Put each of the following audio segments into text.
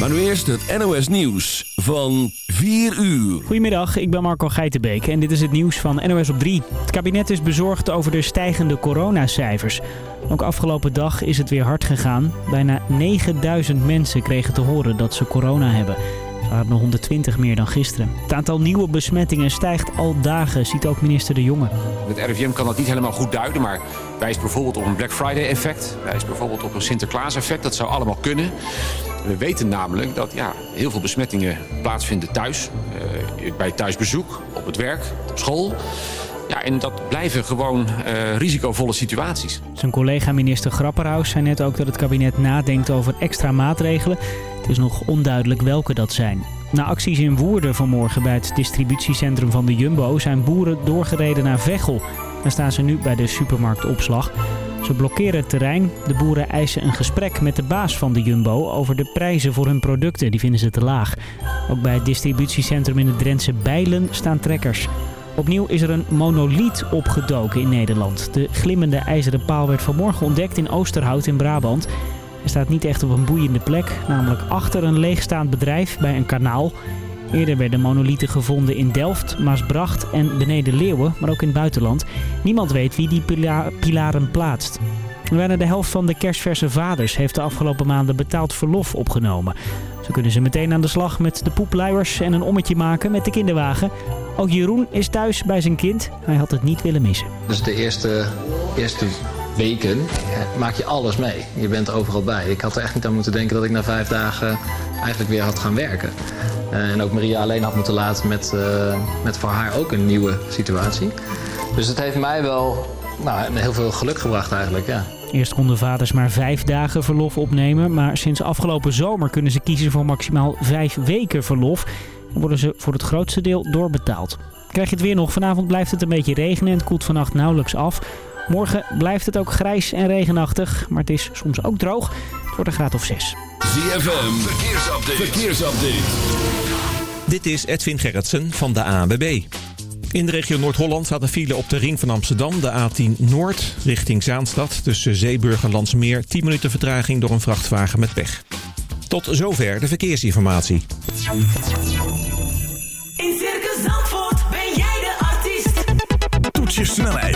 Maar nu eerst het NOS Nieuws van 4 uur. Goedemiddag, ik ben Marco Geitenbeek en dit is het nieuws van NOS op 3. Het kabinet is bezorgd over de stijgende coronacijfers. Ook afgelopen dag is het weer hard gegaan. Bijna 9000 mensen kregen te horen dat ze corona hebben. Waren er 120 meer dan gisteren. Het aantal nieuwe besmettingen stijgt al dagen, ziet ook minister De Jonge. Het RIVM kan dat niet helemaal goed duiden, maar wijst bijvoorbeeld op een Black Friday effect. Wijst bijvoorbeeld op een Sinterklaas effect. Dat zou allemaal kunnen. We weten namelijk dat ja, heel veel besmettingen plaatsvinden thuis. Uh, bij thuisbezoek, op het werk, op school. Ja, en dat blijven gewoon uh, risicovolle situaties. Zijn collega minister Grapperhaus zei net ook dat het kabinet nadenkt over extra maatregelen. Het is nog onduidelijk welke dat zijn. Na acties in Woerden vanmorgen bij het distributiecentrum van de Jumbo zijn boeren doorgereden naar Veghel. Daar staan ze nu bij de supermarktopslag. Ze blokkeren het terrein. De boeren eisen een gesprek met de baas van de Jumbo over de prijzen voor hun producten. Die vinden ze te laag. Ook bij het distributiecentrum in het Drentse Bijlen staan trekkers. Opnieuw is er een monoliet opgedoken in Nederland. De glimmende ijzeren paal werd vanmorgen ontdekt in Oosterhout in Brabant. Hij staat niet echt op een boeiende plek, namelijk achter een leegstaand bedrijf bij een kanaal. Eerder werden monolieten gevonden in Delft, Maasbracht en beneden Leeuwen, maar ook in het buitenland. Niemand weet wie die pila pilaren plaatst. Bijna de helft van de kerstverse vaders heeft de afgelopen maanden betaald verlof opgenomen. Zo kunnen ze meteen aan de slag met de poepluiers en een ommetje maken met de kinderwagen. Ook Jeroen is thuis bij zijn kind. Hij had het niet willen missen. Dus de eerste, eerste weken maak je alles mee. Je bent overal bij. Ik had er echt niet aan moeten denken dat ik na vijf dagen eigenlijk weer had gaan werken. Uh, en ook Maria alleen had moeten laten met, uh, met voor haar ook een nieuwe situatie. Dus het heeft mij wel nou, heel veel geluk gebracht eigenlijk, ja. Eerst konden vaders maar vijf dagen verlof opnemen, maar sinds afgelopen zomer kunnen ze kiezen voor maximaal vijf weken verlof. En worden ze voor het grootste deel doorbetaald. Krijg je het weer nog? Vanavond blijft het een beetje regenen en het koelt vannacht nauwelijks af. Morgen blijft het ook grijs en regenachtig, maar het is soms ook droog. Het wordt een graad of 6. ZFM, verkeersupdate. verkeersupdate. Dit is Edwin Gerritsen van de ANWB. In de regio Noord-Holland staat een file op de ring van Amsterdam, de A10 Noord, richting Zaanstad. Tussen Zeeburg en Landsmeer 10 minuten vertraging door een vrachtwagen met pech. Tot zover de verkeersinformatie. In Circus Zandvoort ben jij de artiest. Toets je snelheid,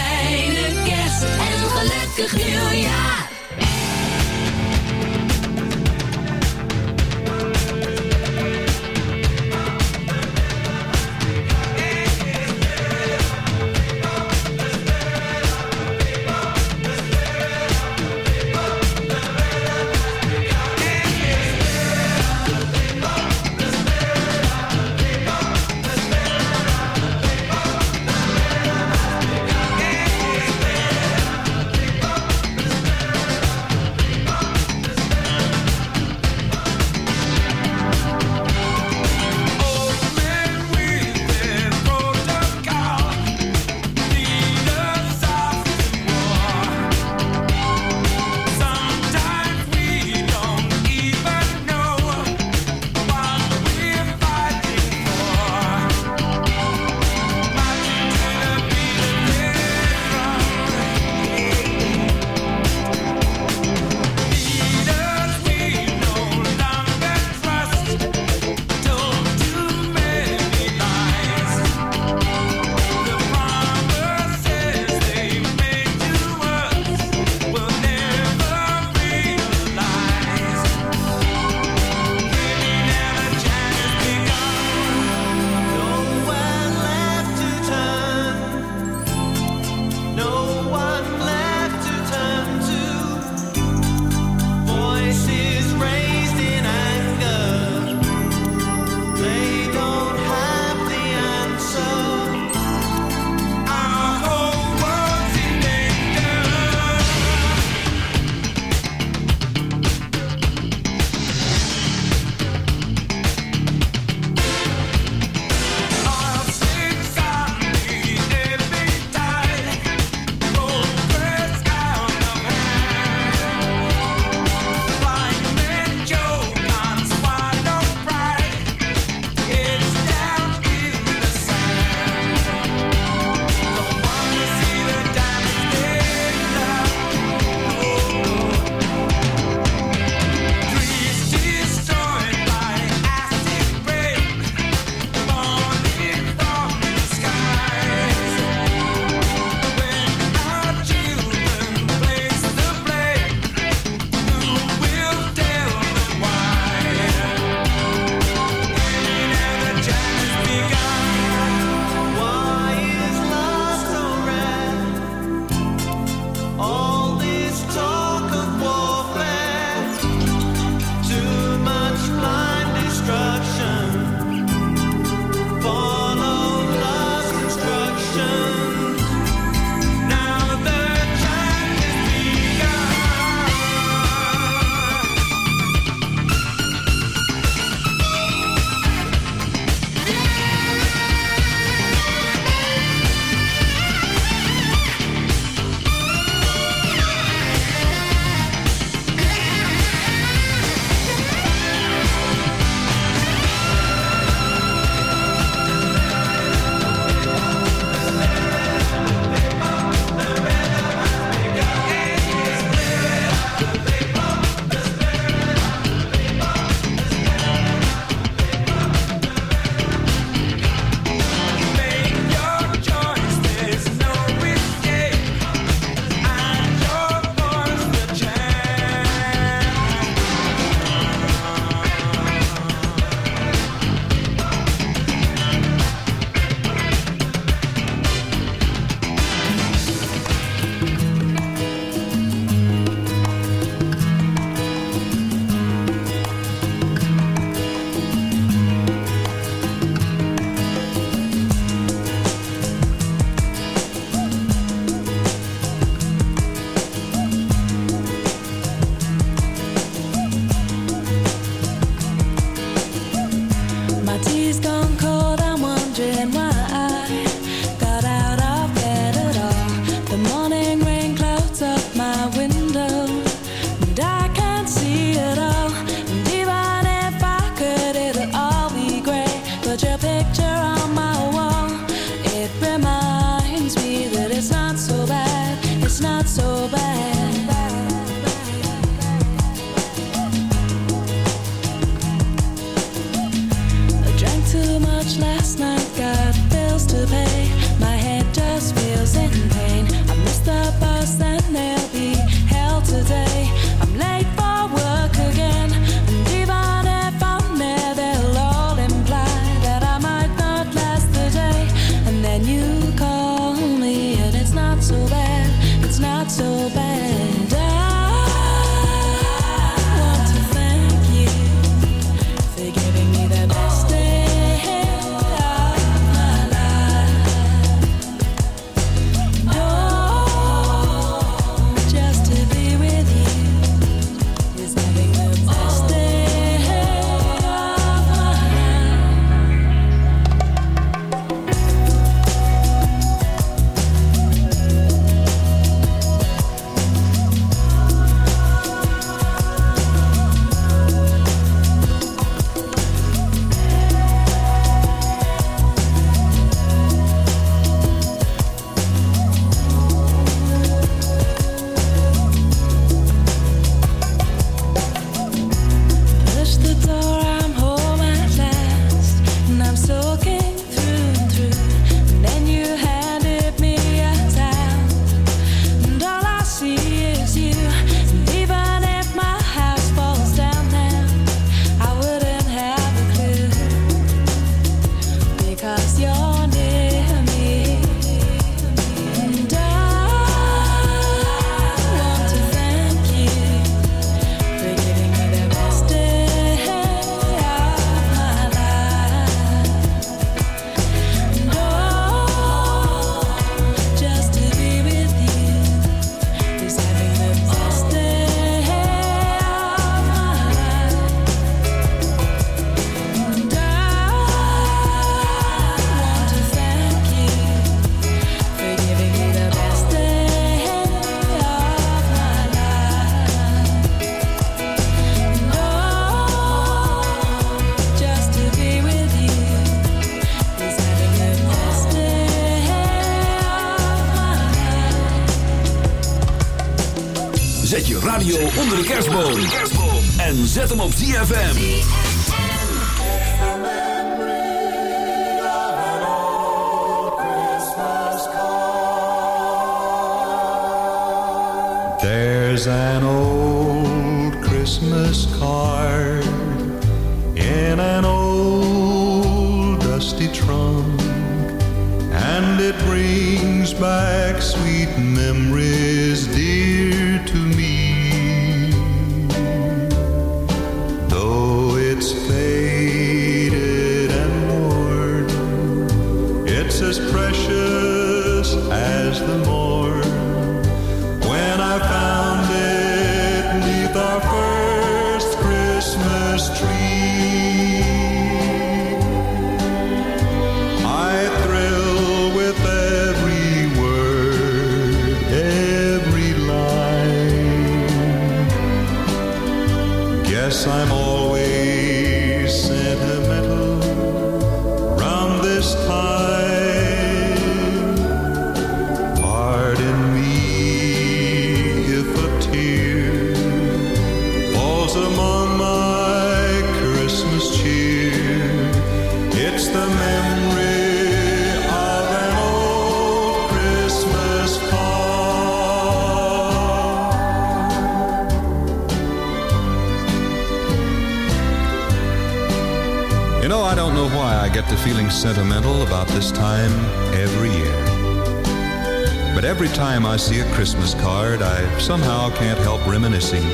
sentimental about this time every year. But every time I see a Christmas card, I somehow can't help reminiscing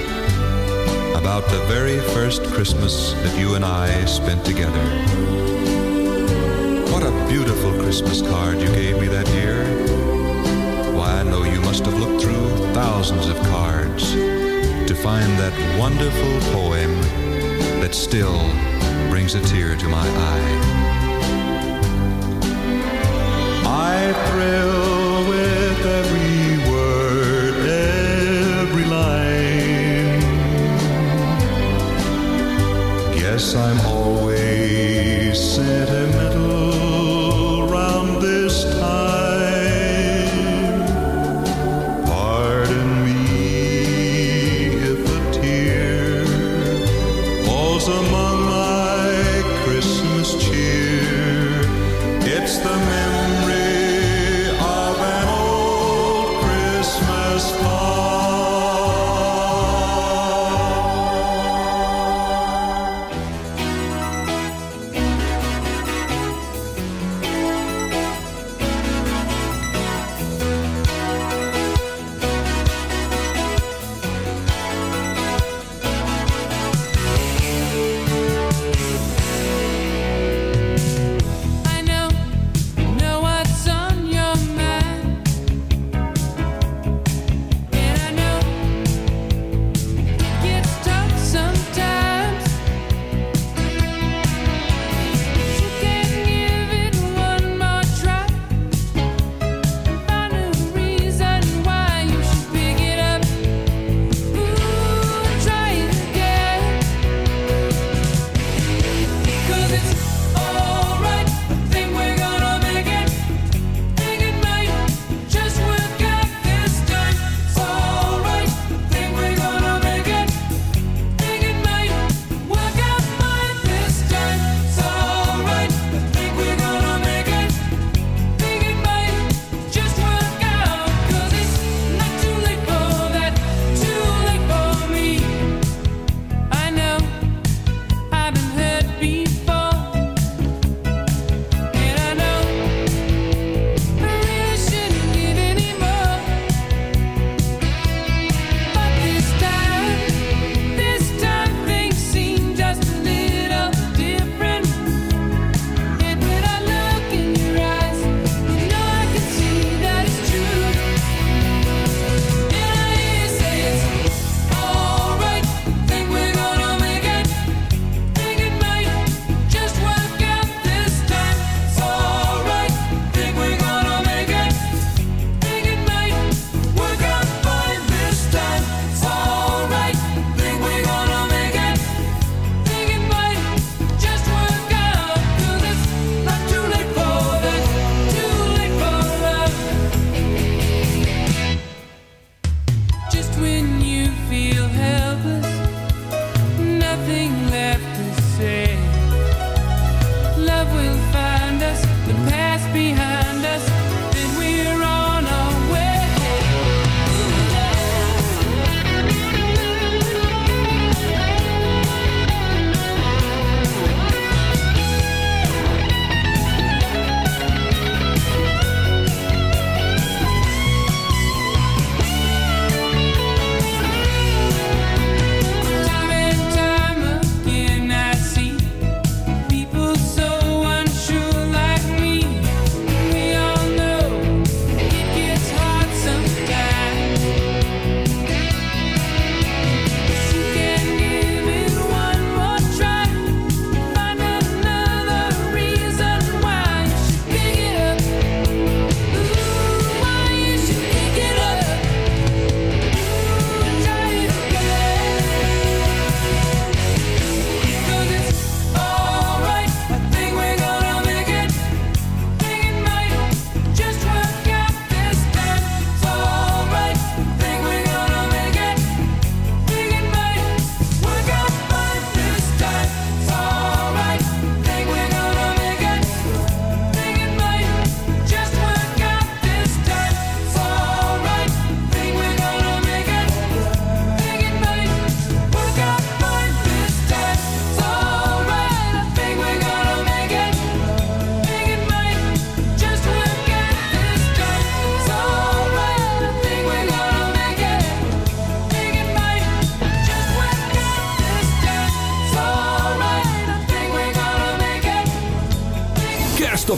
about the very first Christmas that you and I spent together. What a beautiful Christmas card you gave me that year. Why, I know you must have looked through thousands of cards to find that wonderful poem that still brings a tear to my eye. I'm home.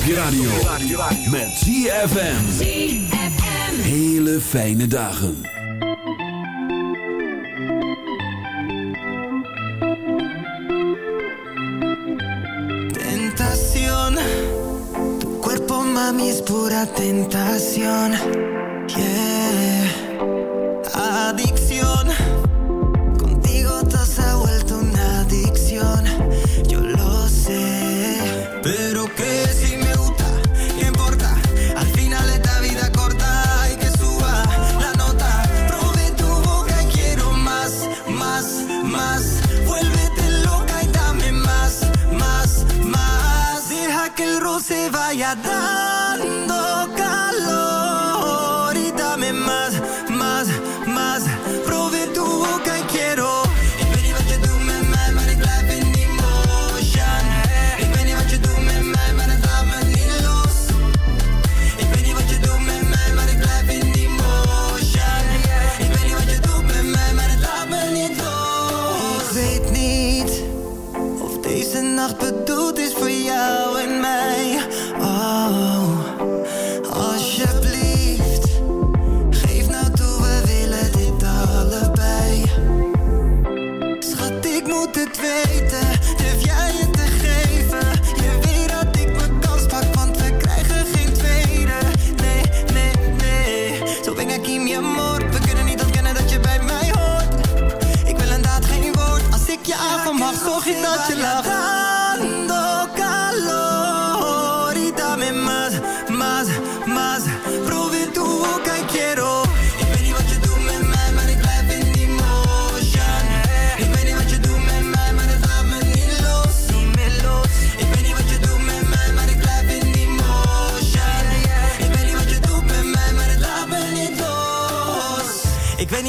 je radio. Met ZFM. Hele fijne dagen. Tentación. Tu cuerpo, mami, es pura tentación. Yeah. Adicción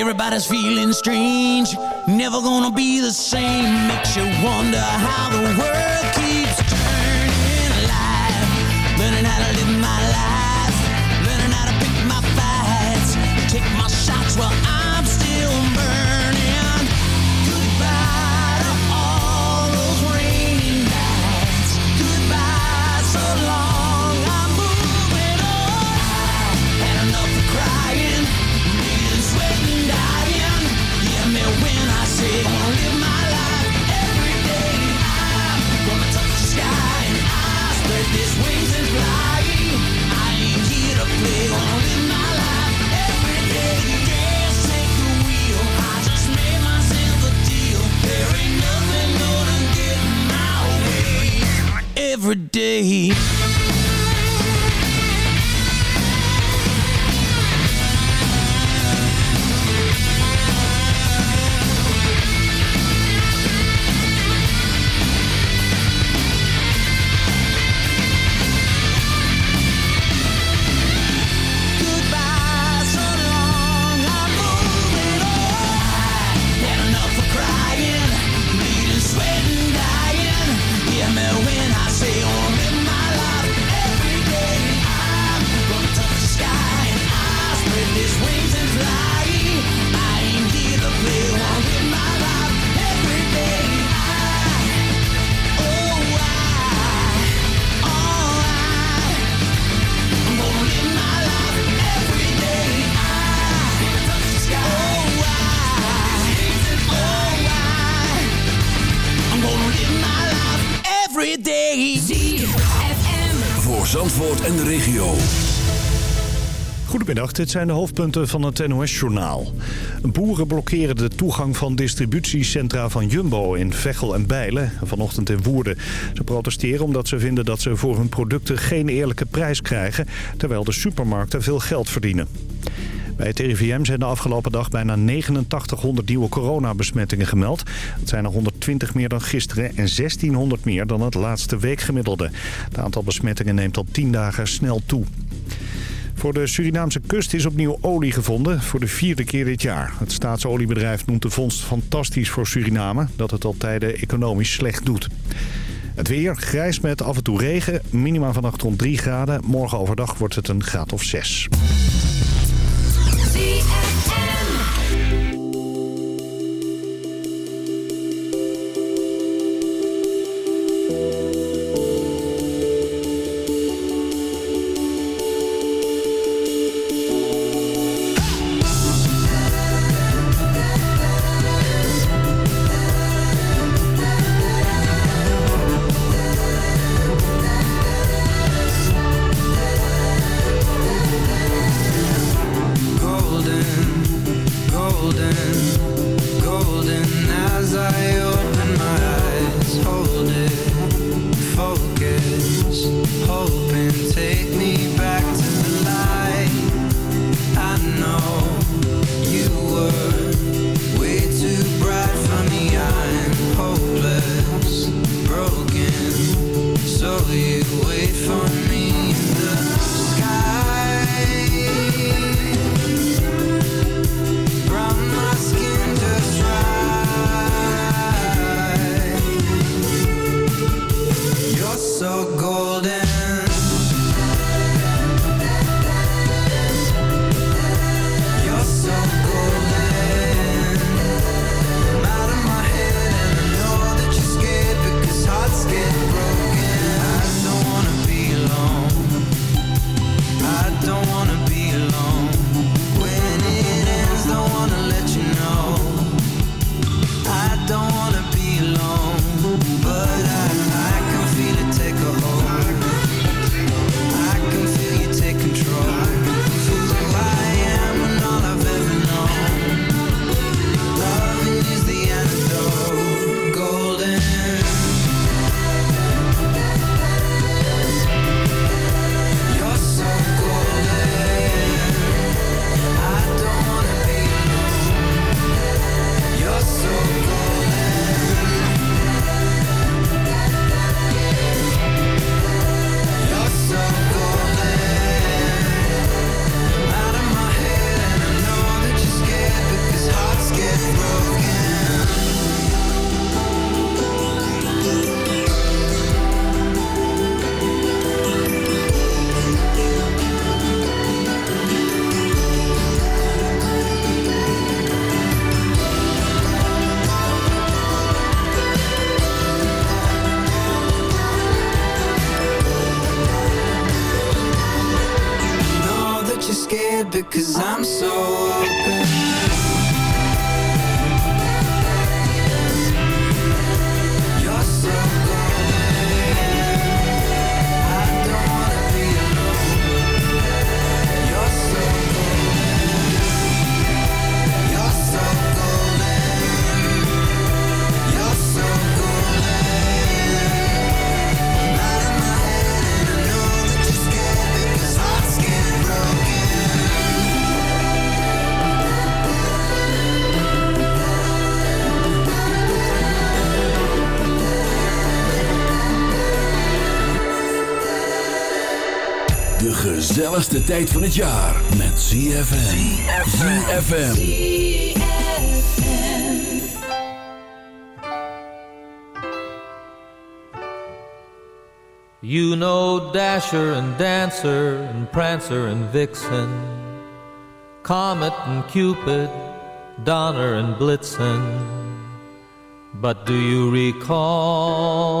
Everybody's feeling strange, never gonna be the same. Makes you wonder how the world keeps every day. Every day. Voor Zandvoort en de regio. Goedemiddag, dit zijn de hoofdpunten van het NOS-journaal. Boeren blokkeren de toegang van distributiecentra van Jumbo in Veghel en Bijlen... vanochtend in Woerden. Ze protesteren omdat ze vinden dat ze voor hun producten geen eerlijke prijs krijgen... terwijl de supermarkten veel geld verdienen. Bij het RIVM zijn de afgelopen dag bijna 8900 nieuwe coronabesmettingen gemeld. Dat zijn er 120 meer dan gisteren en 1600 meer dan het laatste weekgemiddelde. Het aantal besmettingen neemt al 10 dagen snel toe. Voor de Surinaamse kust is opnieuw olie gevonden voor de vierde keer dit jaar. Het staatsoliebedrijf noemt de vondst fantastisch voor Suriname... dat het al tijden economisch slecht doet. Het weer, grijs met af en toe regen, minima vannacht rond 3 graden. Morgen overdag wordt het een graad of 6. ZFM. Tijd van het jaar met ZFM. ZFM. You know Dasher and Dancer and Prancer and Vixen, Comet and Cupid, Donner and Blitzen. But do you recall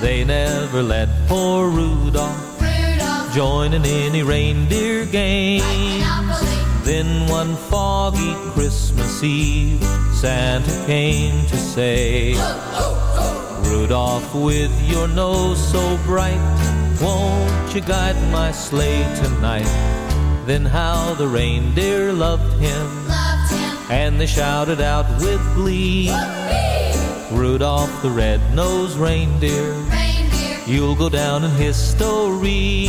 They never let poor Rudolph join in any reindeer games. Then one foggy Christmas Eve, Santa came to say, Rudolph, with your nose so bright, won't you guide my sleigh tonight? Then how the reindeer loved him, and they shouted out with glee, Rudolph the red-nosed reindeer, you'll go down in history.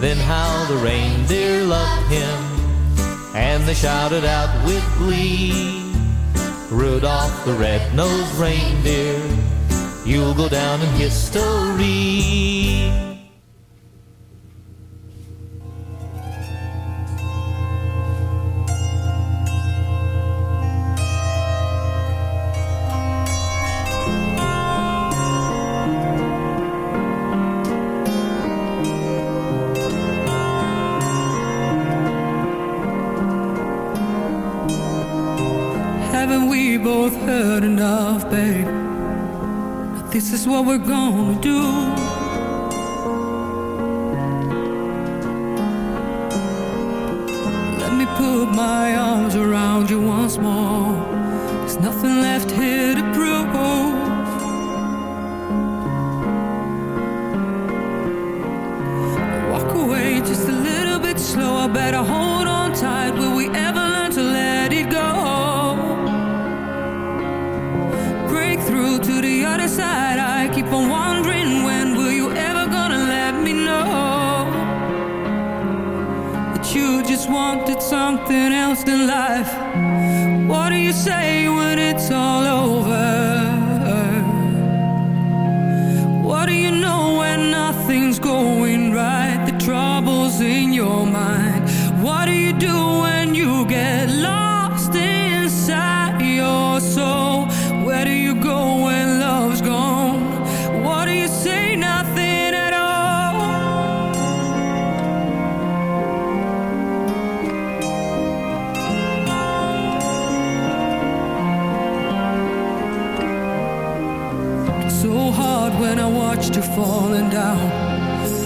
Then how the reindeer loved him, and they shouted out with glee, Rudolph the red-nosed reindeer, you'll go down in history. Is what we're gonna do.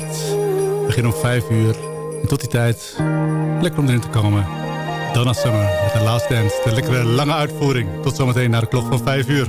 We Begin om 5 uur. En tot die tijd, lekker om erin te komen. Donna Summer met de Last Dance. De lekkere lange uitvoering. Tot zometeen naar de klok van 5 uur.